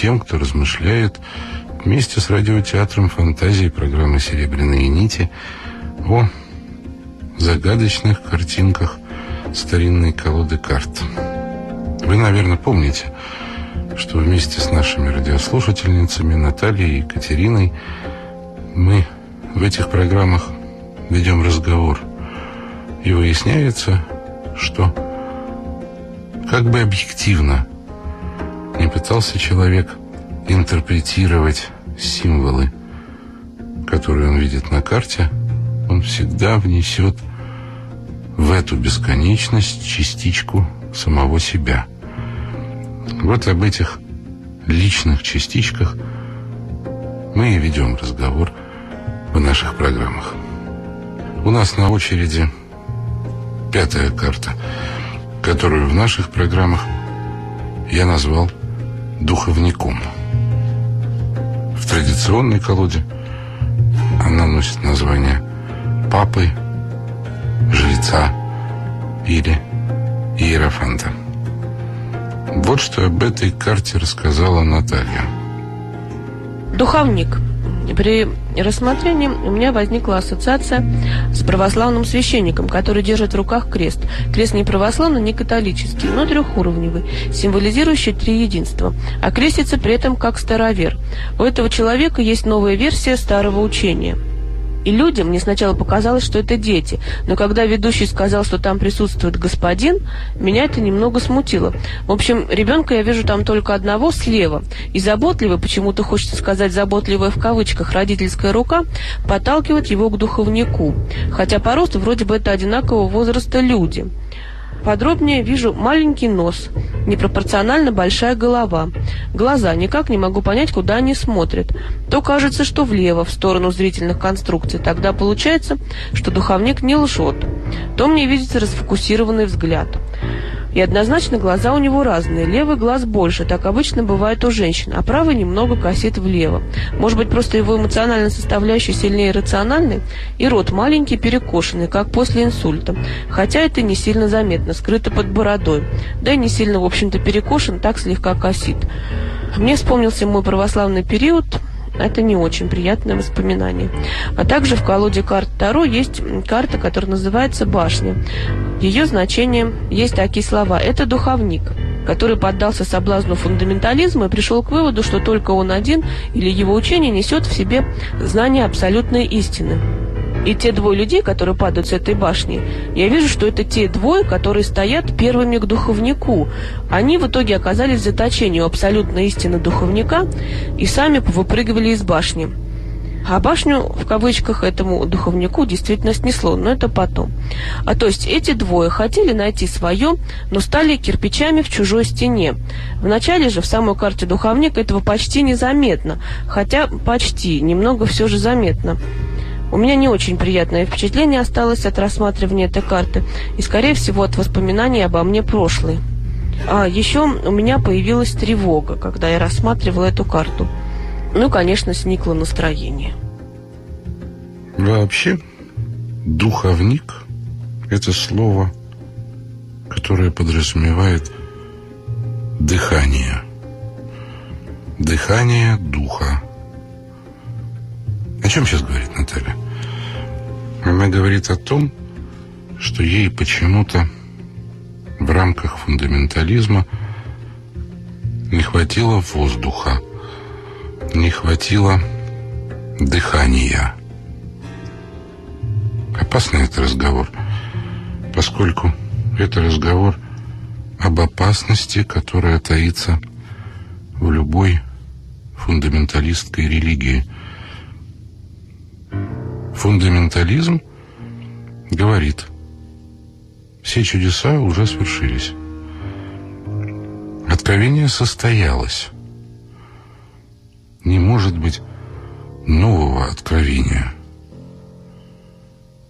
всем, кто размышляет вместе с радиотеатром фантазии программы «Серебряные нити» о загадочных картинках старинной колоды карт. Вы, наверное, помните, что вместе с нашими радиослушательницами Натальей и Екатериной мы в этих программах ведем разговор. И выясняется, что как бы объективно не пытался человек интерпретировать символы, которые он видит на карте, он всегда внесет в эту бесконечность частичку самого себя. Вот об этих личных частичках мы и ведем разговор в наших программах. У нас на очереди пятая карта – которую в наших программах я назвал духовником. В традиционной колоде она носит название папы, жреца или иерофанта. Вот что об этой карте рассказала Наталья. Духовник – при рассмотрении у меня возникла ассоциация с православным священником, который держит в руках крест. Крест не православный, не католический, но трехуровневый, символизирующий три единства, а крестится при этом как старовер. У этого человека есть новая версия старого учения – и людям мне сначала показалось, что это дети, но когда ведущий сказал, что там присутствует господин, меня это немного смутило. В общем, ребенка я вижу там только одного слева, и заботливый, почему-то хочется сказать заботливая в кавычках, родительская рука подталкивает его к духовнику, хотя по росту вроде бы это одинакового возраста люди. Подробнее вижу маленький нос, непропорционально большая голова. Глаза, никак не могу понять, куда они смотрят. То кажется, что влево, в сторону зрительных конструкций. Тогда получается, что духовник не лжет. То мне видится расфокусированный взгляд. И однозначно глаза у него разные. Левый глаз больше, так обычно бывает у женщин, а правый немного косит влево. Может быть, просто его эмоциональная составляющая сильнее рациональной, и рот маленький, перекошенный, как после инсульта. Хотя это не сильно заметно, скрыто под бородой. Да и не сильно, в общем-то, перекошен, так слегка косит. Мне вспомнился мой православный период, это не очень приятное воспоминание. А также в колоде карт Таро есть карта, которая называется «Башня». Ее значение есть такие слова. Это духовник, который поддался соблазну фундаментализма и пришел к выводу, что только он один или его учение несет в себе знание абсолютной истины. И те двое людей, которые падают с этой башни, я вижу, что это те двое, которые стоят первыми к духовнику. Они в итоге оказались в заточении у абсолютной истины духовника и сами выпрыгивали из башни. А башню, в кавычках, этому духовнику действительно снесло, но это потом. А то есть эти двое хотели найти свое, но стали кирпичами в чужой стене. Вначале же в самой карте духовника этого почти незаметно, хотя почти, немного все же заметно. У меня не очень приятное впечатление осталось от рассматривания этой карты и, скорее всего, от воспоминаний обо мне прошлой. А еще у меня появилась тревога, когда я рассматривала эту карту. Ну, конечно, сникло настроение. Вообще, духовник – это слово, которое подразумевает дыхание. Дыхание духа. О чем сейчас говорит Наталья? Она говорит о том, что ей почему-то в рамках фундаментализма не хватило воздуха, не хватило дыхания. Опасный это разговор, поскольку это разговор об опасности, которая таится в любой фундаменталистской религии – Фундаментализм говорит, все чудеса уже свершились. Откровение состоялось. Не может быть нового откровения.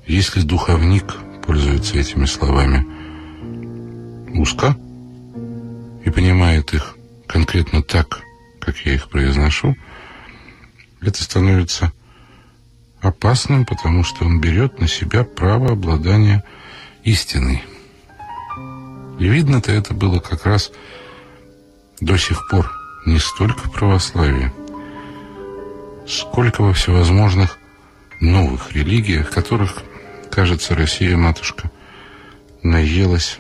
Если духовник пользуется этими словами узко и понимает их конкретно так, как я их произношу, это становится опасным, потому что он берет на себя право обладания истиной. И видно-то это было как раз до сих пор не столько в православии, сколько во всевозможных новых религиях, которых, кажется, Россия-матушка наелась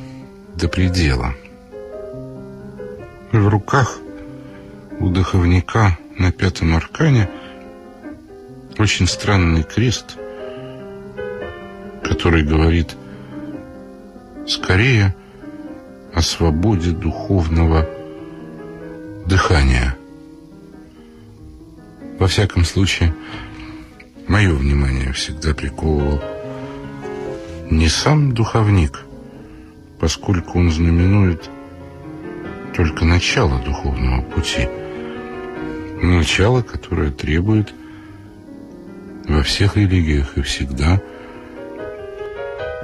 до предела. В руках у духовника на пятом аркане очень странный крест, который говорит скорее о свободе духовного дыхания. Во всяком случае, мое внимание всегда приковывал не сам духовник, поскольку он знаменует только начало духовного пути. Начало, которое требует во всех религиях и всегда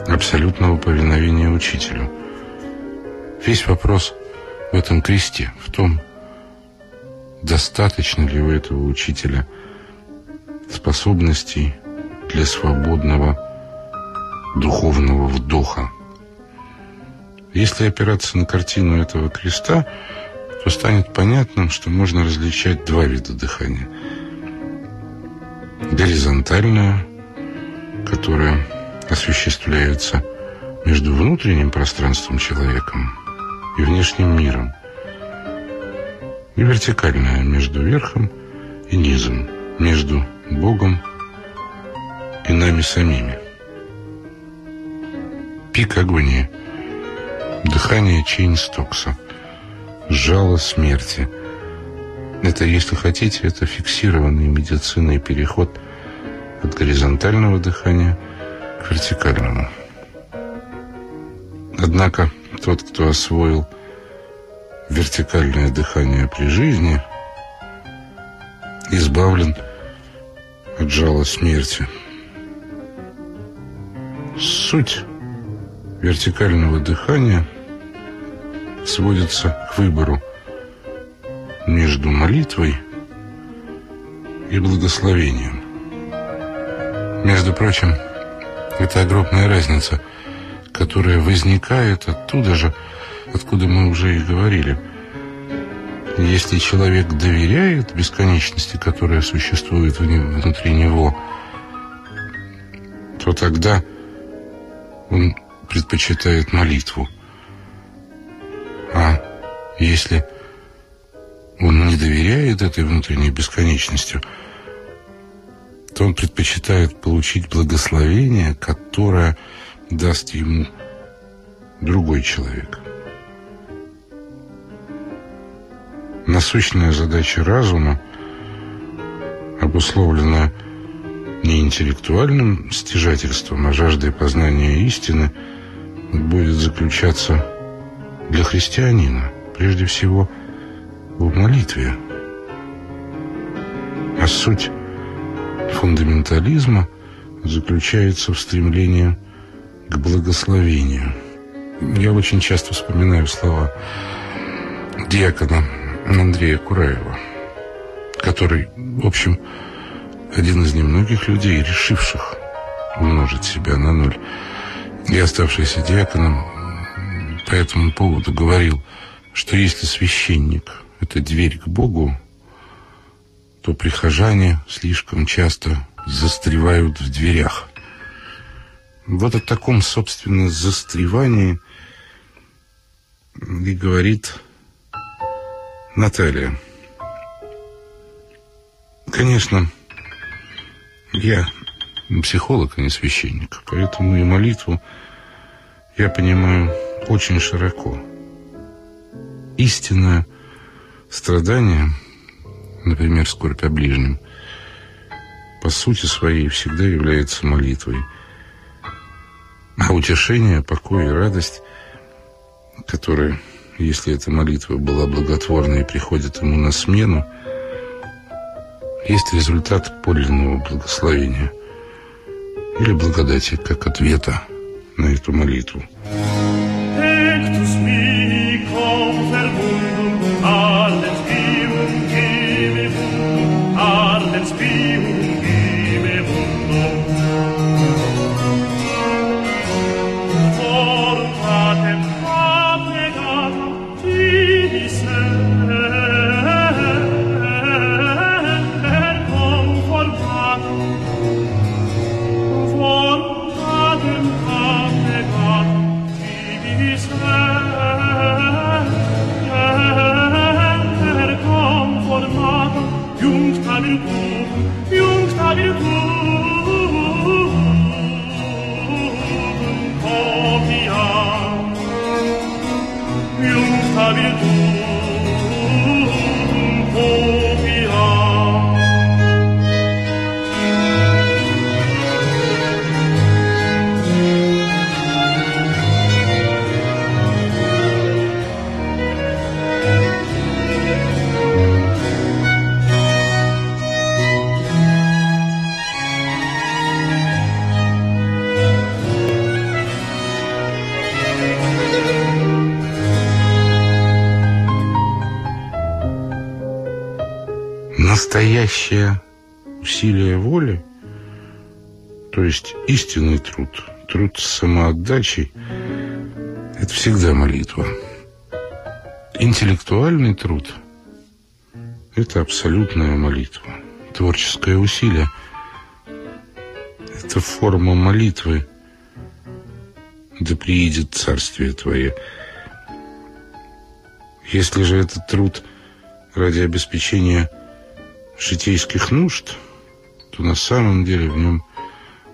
абсолютного повиновения учителю. Весь вопрос в этом кресте, в том, достаточно ли у этого учителя способностей для свободного духовного вдоха. Если опираться на картину этого креста, то станет понятным, что можно различать два вида дыхания. Горизонтальное, которое осуществляется между внутренним пространством человеком и внешним миром – и вертикальная между верхом и низом, между Богом и нами самими. Пик агонии, дыхание Чейнстокса, жало смерти. Это, если хотите, это фиксированный медициной переход от горизонтального дыхания к вертикальному. Однако тот, кто освоил вертикальное дыхание при жизни, избавлен от жала смерти. Суть вертикального дыхания сводится к выбору между молитвой и благословением. Между прочим, это огромная разница, которая возникает оттуда же, откуда мы уже и говорили. Если человек доверяет бесконечности, которая существует внутри него, то тогда он предпочитает молитву. А если он не доверяет этой внутренней бесконечности, то он предпочитает получить благословение, которое даст ему другой человек. Насущная задача разума обусловлена не интеллектуальным стяжательством, а жаждой познания истины, будет заключаться для христианина прежде всего в молитве. А суть фундаментализма заключается в стремлении к благословению. Я очень часто вспоминаю слова диакона Андрея Кураева, который, в общем, один из немногих людей, решивших умножить себя на ноль, и оставшийся диаконом, по этому поводу говорил, что если священник – это дверь к Богу, то прихожане слишком часто застревают в дверях. Вот о таком, собственно, застревании и говорит Наталья. Конечно, я психолог, а не священник, поэтому и молитву я понимаю очень широко. Истинное страдание, например, скорбь о ближнем, по сути своей всегда является молитвой. А утешение, покой и радость, которые если эта молитва была благотворной и приходит ему на смену, есть результат подлинного благословения или благодати как ответа на эту молитву. stabil du настоящее усилие воли, то есть истинный труд, труд с самоотдачей, это всегда молитва. Интеллектуальный труд – это абсолютная молитва. Творческое усилие – это форма молитвы, да приидет царствие Твое. Если же этот труд ради обеспечения житейских нужд, то на самом деле в нем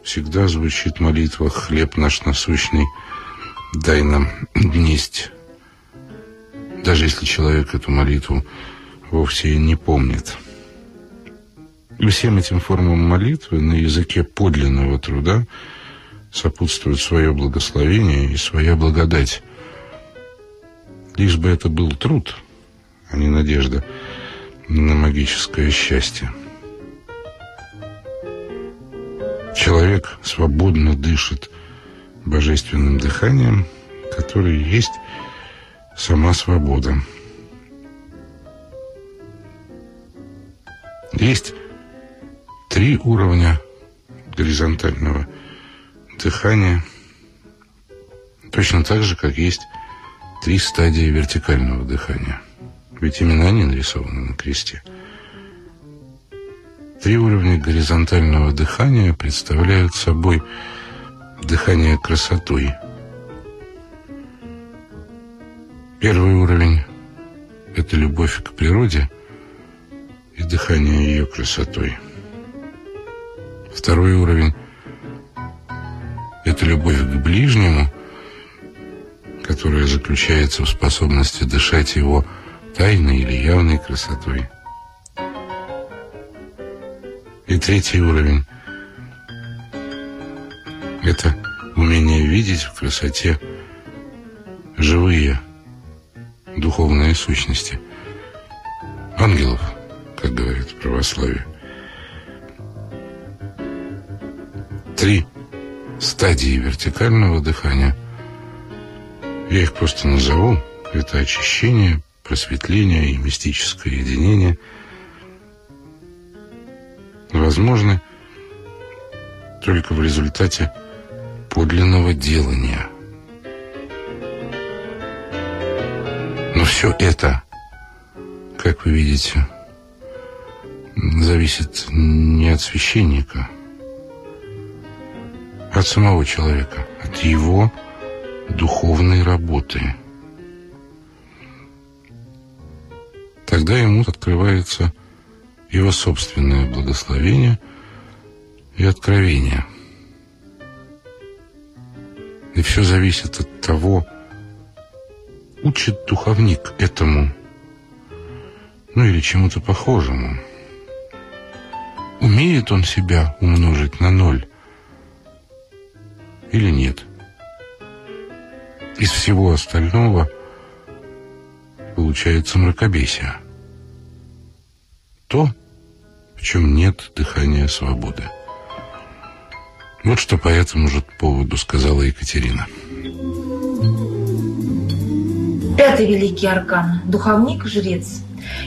всегда звучит молитва «Хлеб наш насущный, дай нам днесть». Даже если человек эту молитву вовсе не помнит. И всем этим формам молитвы на языке подлинного труда сопутствует свое благословение и своя благодать. Лишь бы это был труд, а не надежда – на магическое счастье. Человек свободно дышит божественным дыханием, которое есть сама свобода. Есть три уровня горизонтального дыхания, точно так же, как есть три стадии вертикального дыхания – ведь именно они нарисованы на кресте. Три уровня горизонтального дыхания представляют собой дыхание красотой. Первый уровень – это любовь к природе и дыхание ее красотой. Второй уровень – это любовь к ближнему, которая заключается в способности дышать его красотой тайной или явной красотой. И третий уровень – это умение видеть в красоте живые духовные сущности. Ангелов, как говорит православие. Три стадии вертикального дыхания. Я их просто назову. Это очищение, просветление и мистическое единение возможны только в результате подлинного делания. Но все это, как вы видите, зависит не от священника, а от самого человека, от его духовной работы – Тогда ему открывается его собственное благословение и откровение. И все зависит от того, учит духовник этому, ну или чему-то похожему. Умеет он себя умножить на ноль или нет? Из всего остального получается мракобесие то, в чем нет дыхания свободы. Вот что по этому же поводу сказала Екатерина. Пятый великий аркан – духовник-жрец.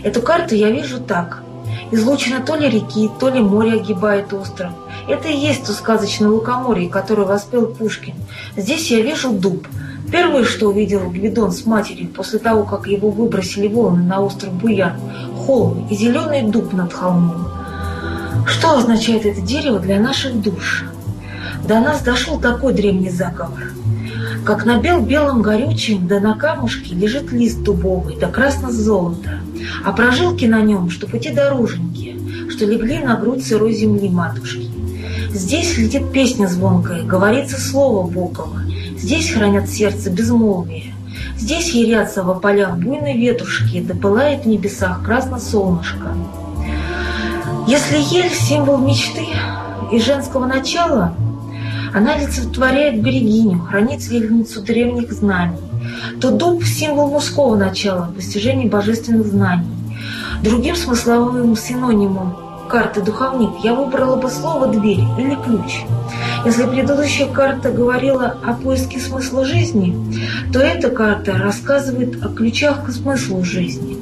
Эту карту я вижу так. Излучина то ли реки, то ли море огибает остров. Это и есть то сказочное лукоморье, которое воспел Пушкин. Здесь я вижу дуб. Первое, что увидел Гвидон с матерью после того, как его выбросили волны на остров Буян холм и зеленый дуб над холмом. Что означает это дерево для наших душ? До нас дошел такой древний заговор. Как на бел-белом горючем, да на камушке лежит лист дубовый, да красно-золото, а прожилки на нем, что пути дороженьки, что легли на грудь сырой земли матушки. Здесь летит песня звонкая, говорится слово Богова, здесь хранят сердце безмолвие, Здесь ярятся во полях буйной ветрушки, допылает в небесах красно солнышко. Если ель – символ мечты и женского начала, она олицетворяет берегиню, хранительницу древних знаний, то дуб – символ мужского начала, постижения божественных знаний. Другим смысловым синонимом карты «духовник» я выбрала бы слово «дверь» или «ключ». Если предыдущая карта говорила о поиске смысла жизни, то эта карта рассказывает о ключах к смыслу жизни.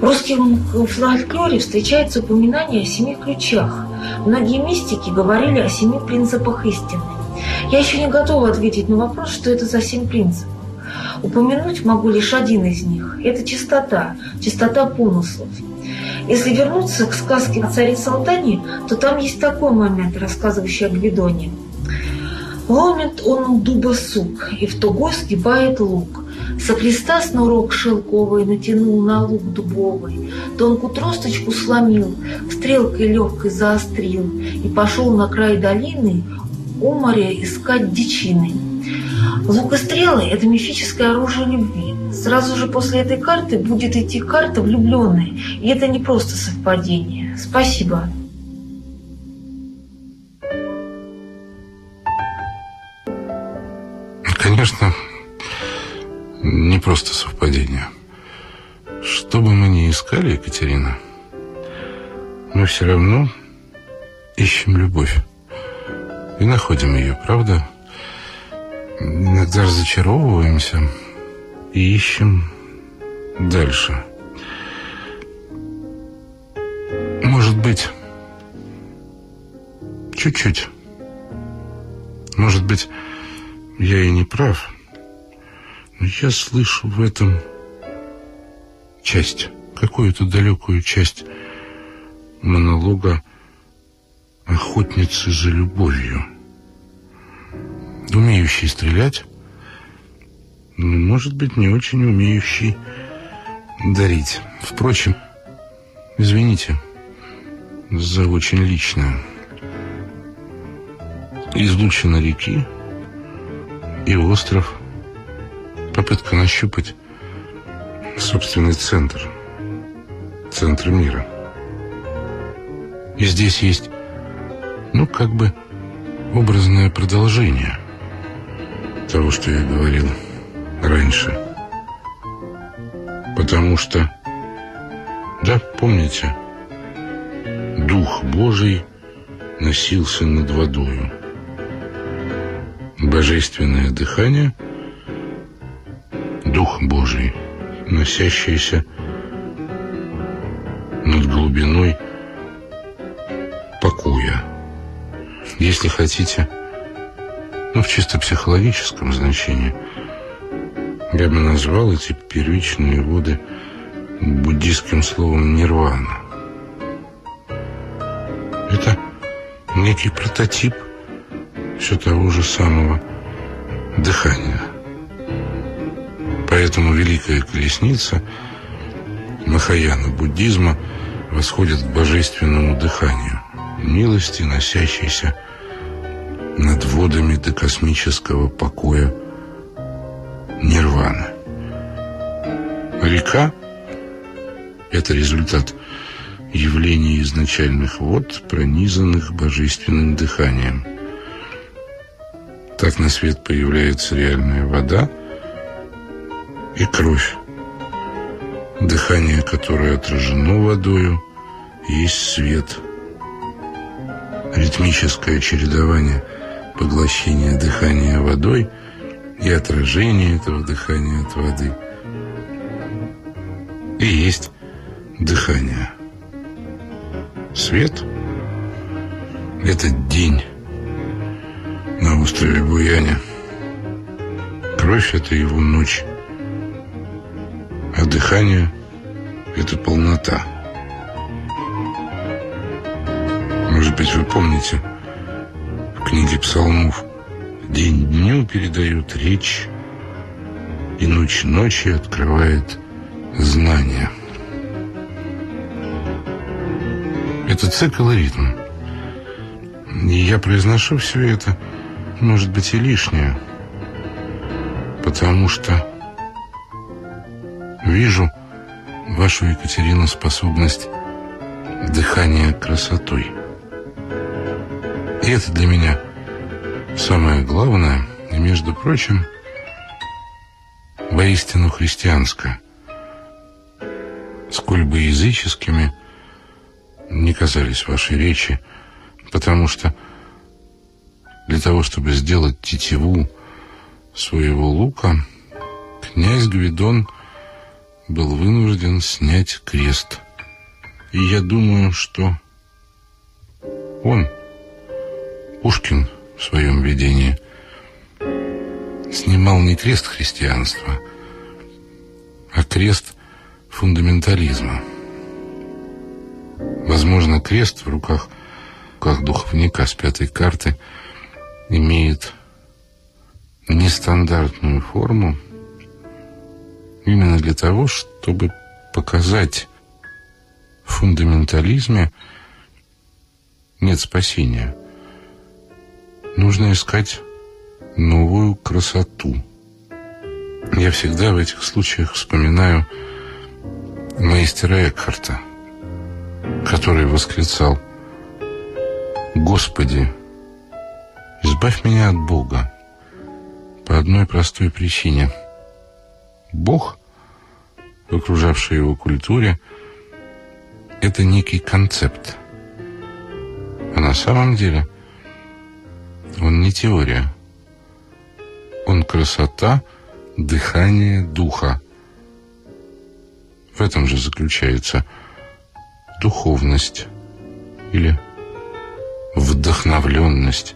В русском фольклоре встречается упоминание о семи ключах. Многие мистики говорили о семи принципах истины. Я еще не готова ответить на вопрос, что это за семь принципов. Упомянуть могу лишь один из них. Это чистота, чистота помыслов. Если вернуться к сказке о царе Салтане, то там есть такой момент, рассказывающий о Гвидоне. Ломит он дуба сук, и в тугой сгибает лук. Со креста снурок шелковый натянул на лук дубовый, Тонкую тросточку сломил, стрелкой легкой заострил И пошел на край долины у моря искать дичины. Лук и стрелы – это мифическое оружие любви. Сразу же после этой карты будет идти карта влюбленной, и это не просто совпадение. Спасибо. Конечно, не просто совпадение. Что бы мы ни искали, Екатерина, мы все равно ищем любовь. И находим ее, правда? Иногда разочаровываемся и ищем дальше. Может быть, чуть-чуть. Может быть, я и не прав. Но я слышу в этом часть, какую-то далекую часть монолога охотницы за любовью, умеющей стрелять, но, может быть, не очень умеющий дарить. Впрочем, извините за очень личное. Излучина реки и остров – попытка нащупать собственный центр, центр мира. И здесь есть, ну, как бы образное продолжение того, что я говорил раньше. Потому что, да, помните, Дух Божий носился над водою. Божественное дыхание — Дух Божий, носящийся над глубиной покоя. Если хотите, ну, в чисто психологическом значении, я бы назвал эти первичные воды буддийским словом нирвана. Это некий прототип все того же самого дыхания. Поэтому Великая Колесница Махаяна буддизма восходит к божественному дыханию, милости, носящейся над водами до космического покоя нирваны. Река – это результат явления изначальных вод, пронизанных божественным дыханием. Так на свет появляется реальная вода – и кровь, дыхание которое отражено водою, есть свет. Ритмическое чередование поглощения дыхания водой и отражение этого дыхания от воды и есть дыхание. Свет — это день на острове Буяне. Кровь — это его ночь а дыхание — это полнота. Может быть, вы помните, книге псалмов день дню передает речь, и ночь ночи открывает знания. Это цикл и ритм. И я произношу все это, может быть, и лишнее, потому что вижу вашу, Екатерина, способность дыхания красотой. Это для меня самое главное, и, между прочим, воистину христианское. Сколь бы языческими не казались ваши речи, потому что для того, чтобы сделать тетиву своего лука, князь Гвидон был вынужден снять крест. И я думаю, что он, Пушкин в своем видении, снимал не крест христианства, а крест фундаментализма. Возможно, крест в руках, как духовника с пятой карты, имеет нестандартную форму именно для того, чтобы показать в фундаментализме нет спасения. Нужно искать новую красоту. Я всегда в этих случаях вспоминаю мастера Экхарта, который восклицал «Господи, избавь меня от Бога по одной простой причине. Бог в окружавшей его культуре – это некий концепт. А на самом деле он не теория – он красота, дыхание духа. В этом же заключается духовность или вдохновленность,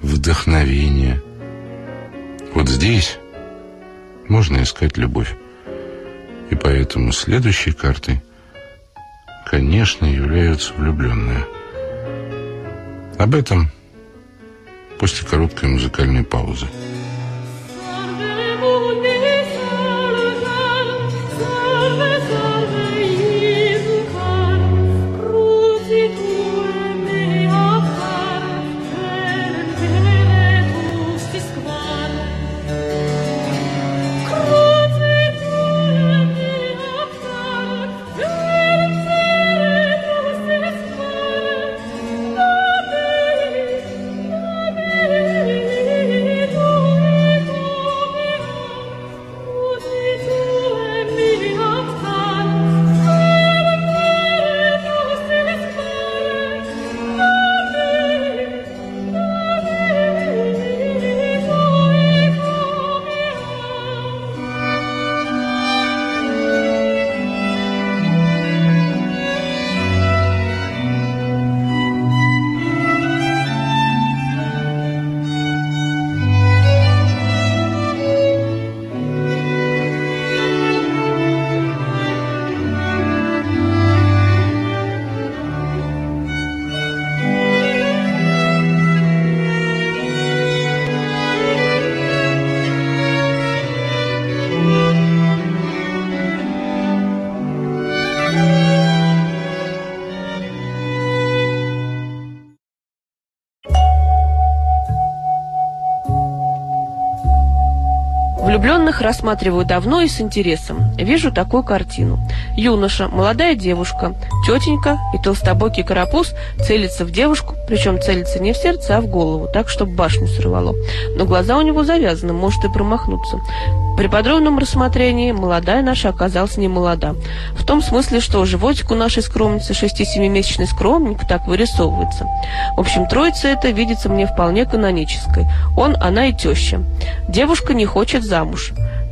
вдохновение. Вот здесь можно искать любовь. И поэтому следующей картой, конечно, являются влюбленные. Об этом после короткой музыкальной паузы. Влюбленных рассматриваю давно и с интересом. Вижу такую картину. Юноша, молодая девушка, тетенька и толстобокий карапуз целится в девушку, причем целится не в сердце, а в голову, так, чтобы башню срывало. Но глаза у него завязаны, может и промахнуться. При подробном рассмотрении молодая наша оказалась не молода. В том смысле, что животик у нашей скромницы шести-семимесячный скромник так вырисовывается. В общем, троица эта видится мне вполне канонической. Он, она и теща. Девушка не хочет замуж.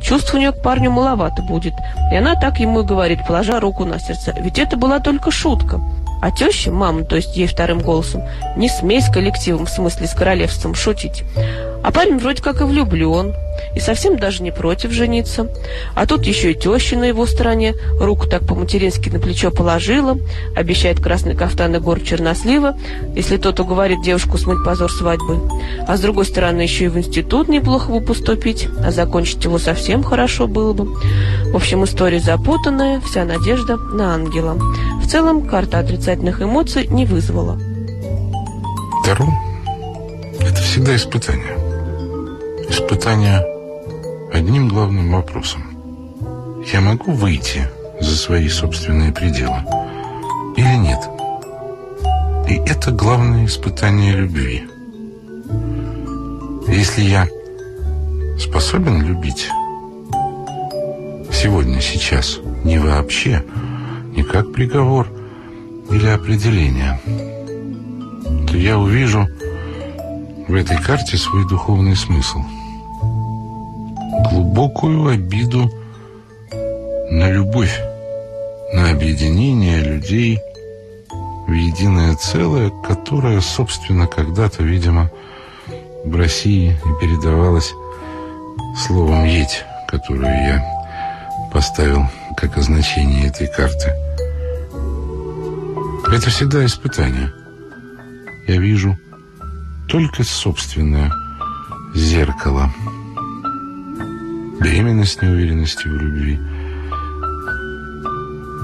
Чувств у нее к парню маловато будет. И она так ему и говорит, положа руку на сердце. Ведь это была только шутка. А теща, мама, то есть ей вторым голосом, не смей с коллективом, в смысле с королевством, шутить. А парень вроде как и влюблен, и совсем даже не против жениться. А тут еще и теща на его стороне, руку так по-матерински на плечо положила, обещает красный кафтан и гор чернослива, если тот уговорит девушку смыть позор свадьбы. А с другой стороны, еще и в институт неплохо бы поступить, а закончить его совсем хорошо было бы. В общем, история запутанная, вся надежда на ангела. В целом, карта отрицательных эмоций не вызвала. Таро – это всегда испытание. Испытание одним главным вопросом. я могу выйти за свои собственные пределы или нет? И это главное испытание любви. Если я способен любить сегодня, сейчас, не вообще, не как приговор или определение, то я увижу в этой карте свой духовный смысл. Глубокую обиду на любовь, на объединение людей в единое целое, которое, собственно, когда-то, видимо, в России и передавалось словом «еть», которую я поставил как означение этой карты. Это всегда испытание. Я вижу только собственное зеркало. Беременность неуверенности в любви.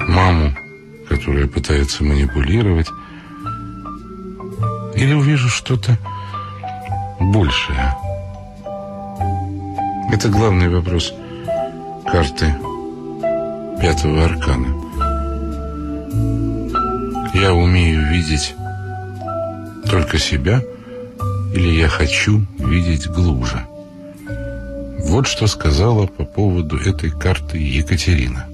Маму, которая пытается манипулировать. Или увижу что-то большее. Это главный вопрос карты пятого аркана. Я умею видеть только себя или я хочу видеть глубже? Вот что сказала по поводу этой карты Екатерина.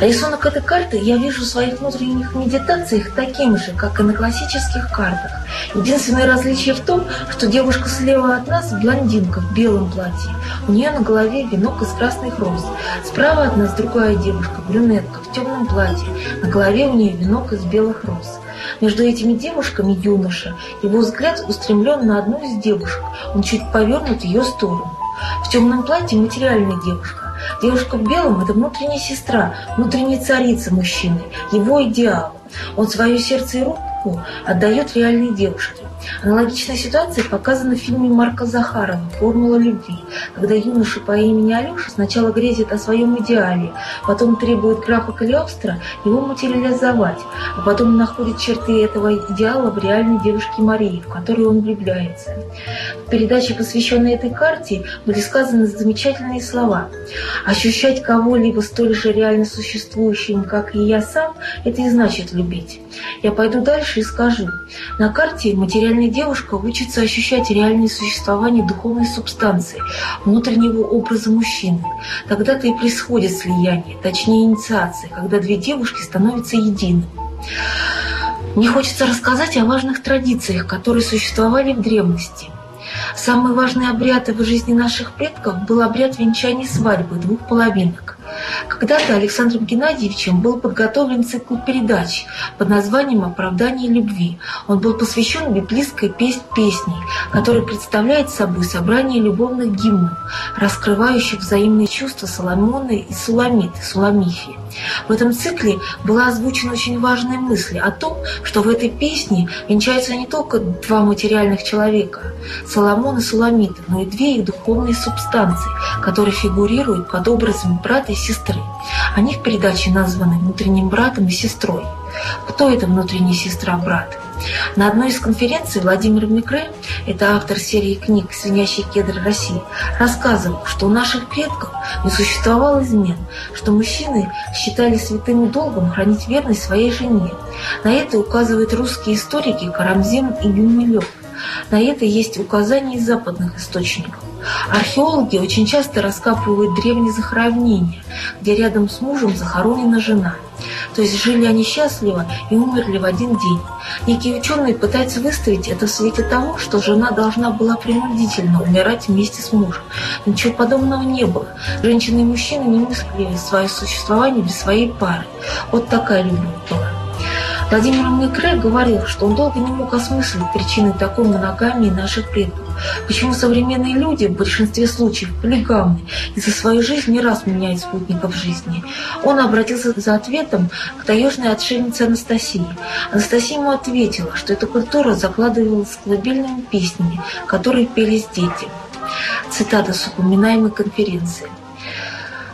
Рисунок этой карты я вижу в своих внутренних медитациях таким же, как и на классических картах. Единственное различие в том, что девушка слева от нас блондинка в белом платье. У нее на голове венок из красных роз. Справа от нас другая девушка, брюнетка, в темном платье. На голове у нее венок из белых роз. Между этими девушками юноша. Его взгляд устремлен на одну из девушек. Он чуть повернут в ее сторону. В темном платье материальная девушка. Девушка в белом – это внутренняя сестра, внутренняя царица мужчины, его идеал. Он свое сердце и руку отдает реальной девушке. Аналогичная ситуация показана в фильме Марка Захарова «Формула любви», когда юноша по имени Алеша сначала грезит о своем идеале, потом требует графа Калиостро его материализовать, а потом находит черты этого идеала в реальной девушке Марии, в которую он влюбляется. В передаче, посвященной этой карте, были сказаны замечательные слова. «Ощущать кого-либо столь же реально существующим, как и я сам, это и значит любить». Я пойду дальше и скажу. На карте материальная девушка учится ощущать реальное существование духовной субстанции, внутреннего образа мужчины. Тогда-то и происходит слияние, точнее инициация, когда две девушки становятся единым. Мне хочется рассказать о важных традициях, которые существовали в древности. Самый важный обряд в жизни наших предков был обряд венчания свадьбы двух половинок. Когда-то Александром Геннадьевичем был подготовлен цикл передач под названием «Оправдание любви». Он был посвящен библейской песнь песней, которая представляет собой собрание любовных гимнов, раскрывающих взаимные чувства Соломона и Суламиты, Суламифи. В этом цикле была озвучена очень важная мысль о том, что в этой песне венчаются не только два материальных человека, Соломон и Суламита, но и две их духовные субстанции, которые фигурируют под образами брата и сестры. Они в передаче названы внутренним братом и сестрой. Кто это внутренняя сестра-брат? На одной из конференций Владимир Микре, это автор серии книг «Свинящие кедры России», рассказывал, что у наших предков не существовало измен, что мужчины считали святым долгом хранить верность своей жене. На это указывают русские историки Карамзин и Гюмилев. На это есть указания из западных источников. Археологи очень часто раскапывают древние захоронения, где рядом с мужем захоронена жена. То есть жили они счастливо и умерли в один день. Некие ученые пытаются выставить это в свете того, что жена должна была принудительно умирать вместе с мужем. Ничего подобного не было. Женщины и мужчины не мыслили свое существование без своей пары. Вот такая любовь была. Владимир Микре говорил, что он долго не мог осмыслить причины такой моногамии наших предков. Почему современные люди в большинстве случаев полигамны и за свою жизнь не раз меняют спутников жизни. Он обратился за ответом к таежной отшельнице Анастасии. Анастасия ему ответила, что эта культура закладывалась колыбельными песнями, которые пелись дети. Цитата с упоминаемой конференции.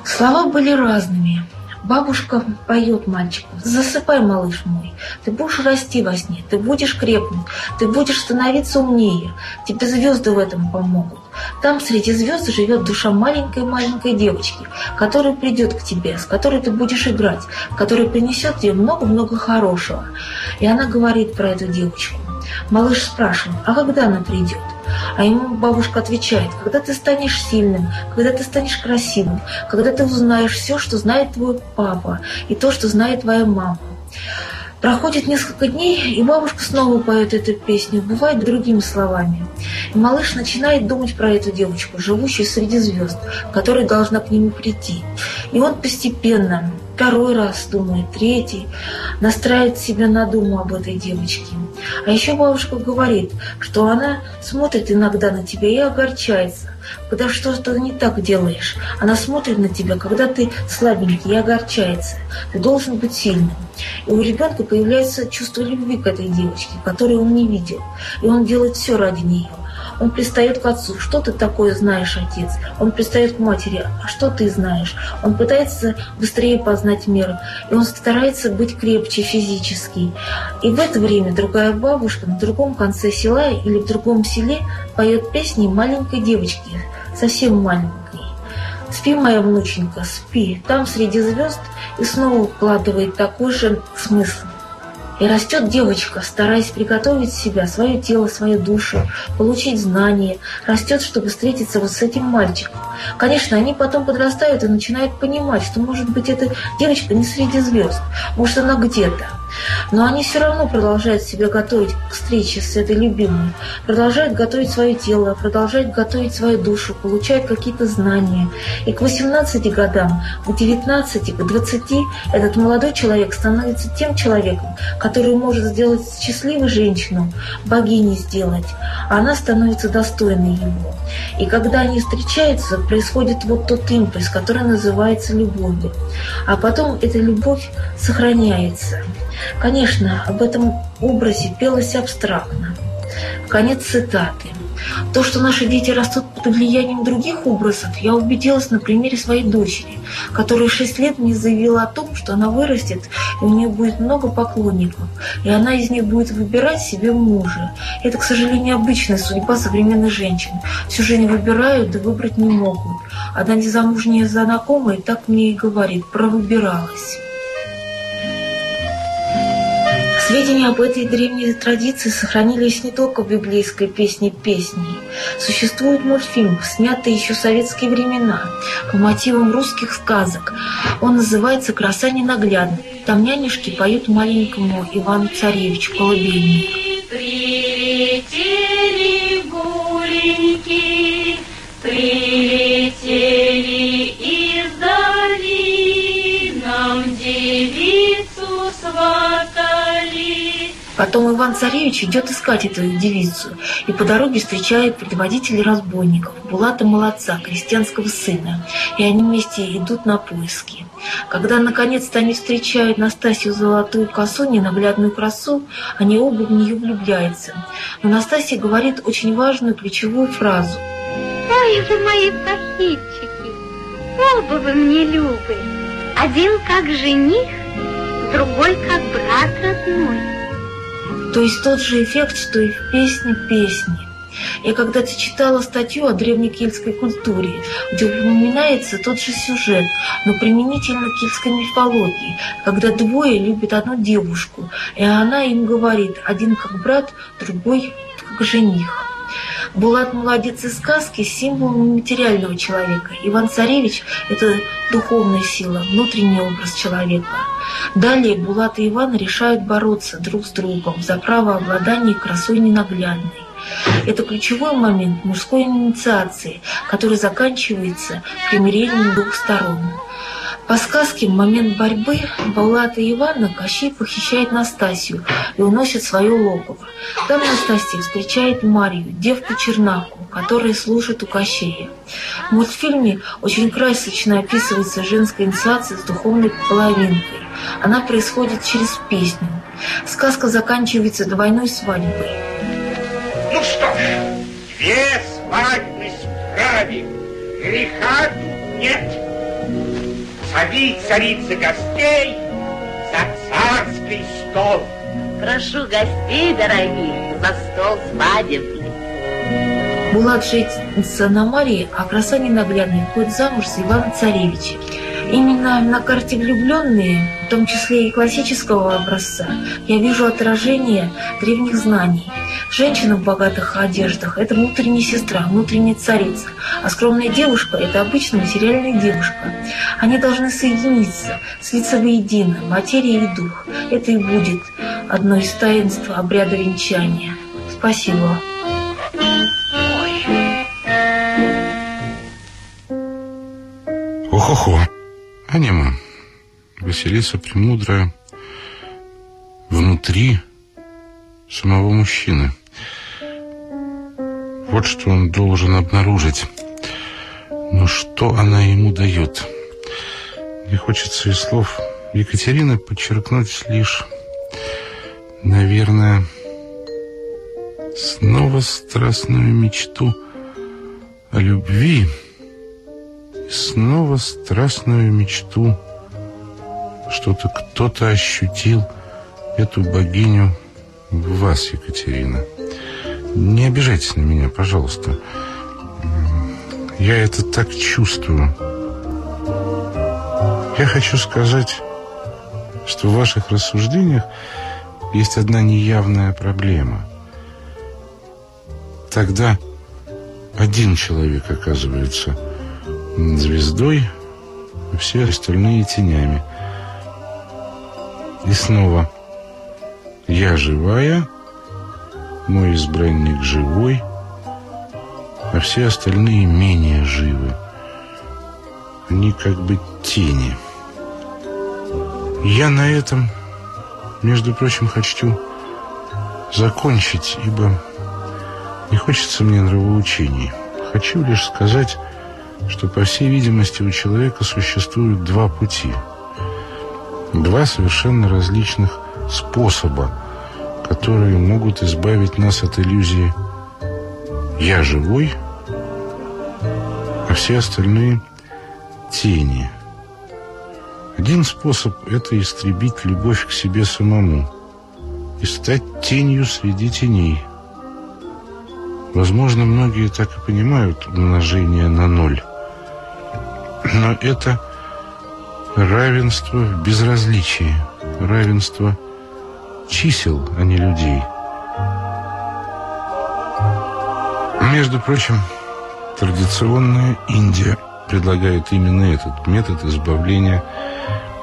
Слова были разными, Бабушка поет мальчику. Засыпай, малыш мой. Ты будешь расти во сне, ты будешь крепнуть, ты будешь становиться умнее. Тебе звезды в этом помогут. Там среди звезд живет душа маленькой-маленькой девочки, которая придет к тебе, с которой ты будешь играть, которая принесет тебе много-много хорошего. И она говорит про эту девочку. Малыш спрашивает, а когда она придет? А ему бабушка отвечает, когда ты станешь сильным, когда ты станешь красивым, когда ты узнаешь все, что знает твой папа, и то, что знает твоя мама. Проходит несколько дней, и бабушка снова поет эту песню, бывает другими словами. И малыш начинает думать про эту девочку, живущую среди звезд, которая должна к нему прийти. И он постепенно, второй раз думает, третий, настраивает себя на думу об этой девочке. А еще бабушка говорит, что она смотрит иногда на тебя и огорчается, когда что-то не так делаешь. Она смотрит на тебя, когда ты слабенький и огорчается. Ты должен быть сильным. И у ребенка появляется чувство любви к этой девочке, которую он не видел. И он делает все ради нее. Он пристает к отцу. Что ты такое знаешь, отец? Он пристает к матери. А что ты знаешь? Он пытается быстрее познать мир. И он старается быть крепче физически. И в это время другая бабушка на другом конце села или в другом селе поет песни маленькой девочки, совсем маленькой. Спи, моя внученька, спи. Там среди звезд и снова вкладывает такой же смысл. И растет девочка, стараясь приготовить себя, свое тело, свою душу, получить знания. Растет, чтобы встретиться вот с этим мальчиком. Конечно, они потом подрастают и начинают понимать, что, может быть, эта девочка не среди звезд, может, она где-то. Но они все равно продолжают себя готовить к встрече с этой любимой, продолжают готовить свое тело, продолжают готовить свою душу, получают какие-то знания. И к 18 годам, к 19, к 20 этот молодой человек становится тем человеком, который может сделать счастливой женщину, богиней сделать, она становится достойной его. И когда они встречаются, происходит вот тот импульс, который называется любовью. А потом эта любовь сохраняется. Конечно, об этом образе пелось абстрактно. Конец цитаты. То, что наши дети растут под влиянием других образов, я убедилась на примере своей дочери, которая шесть лет мне заявила о том, что она вырастет, и у нее будет много поклонников, и она из них будет выбирать себе мужа. Это, к сожалению, обычная судьба современных женщин. Всю жизнь выбирают, да выбрать не могут. Одна незамужняя знакомая так мне и говорит, провыбиралась. Сведения об этой древней традиции сохранились не только в библейской песне песней. Существует мультфильм, снятый еще в советские времена, по мотивам русских сказок. Он называется «Краса ненаглядна». Там нянюшки поют маленькому Ивану Царевичу колыбельник. Прилетели гуленьки, прилетели издали, нам девицу сватать. Потом Иван Царевич идет искать эту девицу и по дороге встречает предводителя разбойников Булата Молодца, крестьянского сына, и они вместе идут на поиски. Когда наконец-то они встречают Настасью золотую косу, ненаглядную красу, они оба в нее влюбляются. Но Настасья говорит очень важную ключевую фразу. Ой вы мои похитчики, оба вы мне любы. Один как жених, другой как брат родной. То есть тот же эффект, что и в песне песни. Я когда-то читала статью о древнекельтской культуре, где упоминается тот же сюжет, но применительно к кельтской мифологии, когда двое любят одну девушку, и она им говорит, один как брат, другой как жених. Булат молодец из сказки – символ материального человека. Иван Царевич – это духовная сила, внутренний образ человека. Далее Булат и Иван решают бороться друг с другом за право обладания красой ненаглядной. Это ключевой момент мужской инициации, который заканчивается примирением двух сторон. По сказке в момент борьбы Балата и Ивана Кощей похищает Настасью и уносит свое логово. Там Настасья встречает Марию, девку-чернаку, которая служит у Кощея. В мультфильме очень красочно описывается женская инициация с духовной половинкой. Она происходит через песню. Сказка заканчивается двойной свадьбой. Ну что ж, две свадьбы справим, греха нет. Зови, царица гостей, за царский стол. Прошу гостей, дорогих, за стол свадебный. Булат женится на Марии, а краса ненаглядная ходит замуж за Ивана Царевича. Именно на карте влюбленные, в том числе и классического образца, я вижу отражение древних знаний. Женщина в богатых одеждах – это внутренняя сестра, внутренняя царица, а скромная девушка – это обычная материальная девушка. Они должны соединиться, слиться воедино, материя и дух. Это и будет одно из таинств обряда венчания. Спасибо. Ох-охо. Анима. Василиса Премудрая внутри самого мужчины. Вот что он должен обнаружить. Но что она ему дает? Мне хочется из слов Екатерины подчеркнуть лишь, наверное, снова страстную мечту о любви снова страстную мечту, что-то кто-то ощутил эту богиню в вас, Екатерина. Не обижайтесь на меня, пожалуйста. Я это так чувствую. Я хочу сказать, что в ваших рассуждениях есть одна неявная проблема. Тогда один человек оказывается звездой, а все остальные тенями. И снова я живая, мой избранник живой, а все остальные менее живы. Они как бы тени. Я на этом, между прочим, хочу закончить, ибо не хочется мне нравоучений. Хочу лишь сказать, что, по всей видимости, у человека существуют два пути. Два совершенно различных способа, которые могут избавить нас от иллюзии «я живой», а все остальные – тени. Один способ – это истребить любовь к себе самому и стать тенью среди теней. Возможно, многие так и понимают умножение на ноль. Но это равенство в безразличии, равенство чисел, а не людей. Между прочим, традиционная Индия предлагает именно этот метод избавления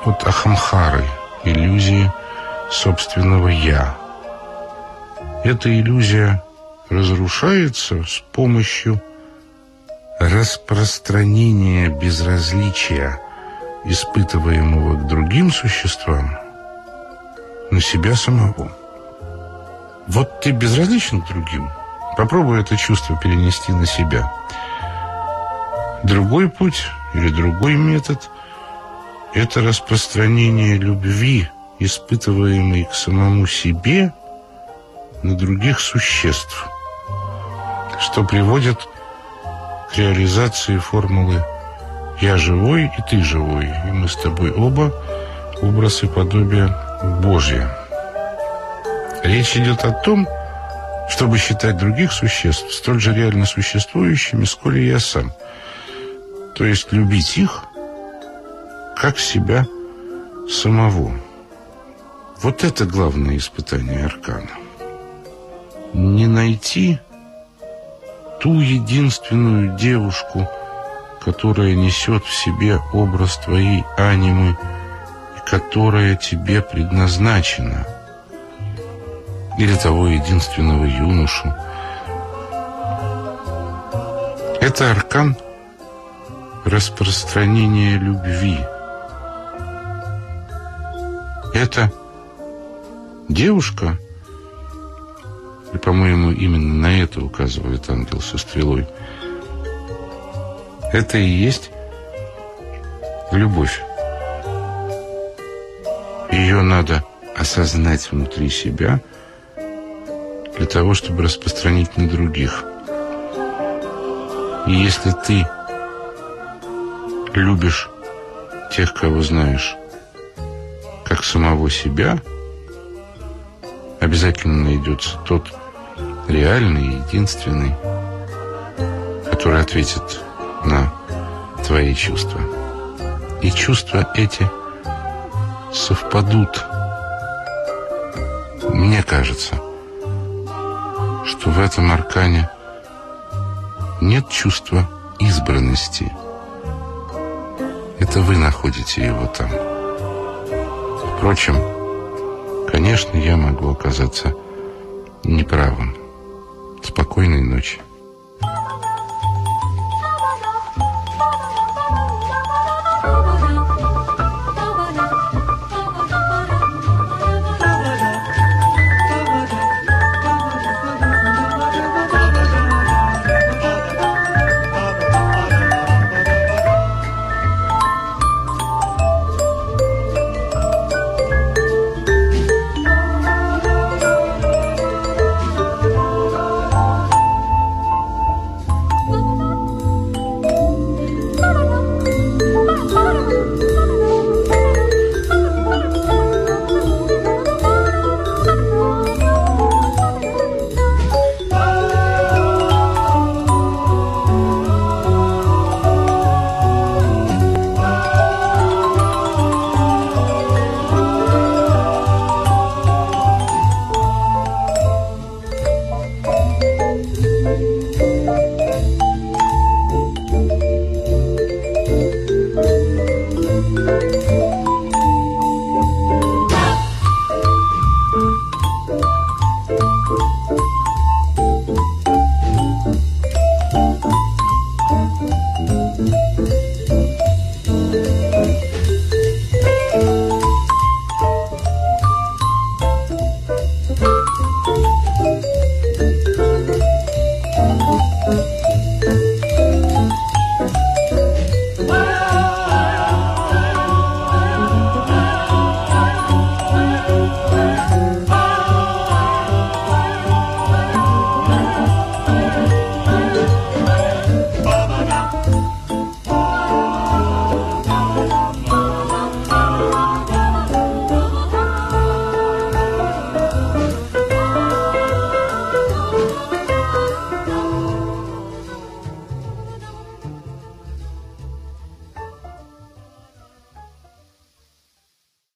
от ахамхары, иллюзии собственного «я». Эта иллюзия разрушается с помощью распространения безразличия, испытываемого к другим существам, на себя самого. Вот ты безразличен к другим, попробуй это чувство перенести на себя. Другой путь или другой метод – это распространение любви, испытываемой к самому себе, на других существ, что приводит к реализации формулы «я живой, и ты живой, и мы с тобой оба образ и подобие Божье». Речь идет о том, чтобы считать других существ столь же реально существующими, сколь и я сам. То есть любить их, как себя самого. Вот это главное испытание Аркана. Не найти ту единственную девушку, которая несет в себе образ твоей анимы и которая тебе предназначена – или того единственного юношу. Это аркан распространения любви. Это девушка, и, по-моему, именно на это указывает ангел со стрелой, это и есть любовь. Ее надо осознать внутри себя – для того, чтобы распространить на других. И если ты любишь тех, кого знаешь, как самого себя, обязательно найдется тот реальный, единственный, который ответит на твои чувства. И чувства эти совпадут. Мне кажется, что в этом аркане нет чувства избранности. Это вы находите его там. Впрочем, конечно, я могу оказаться неправым. Спокойной ночи.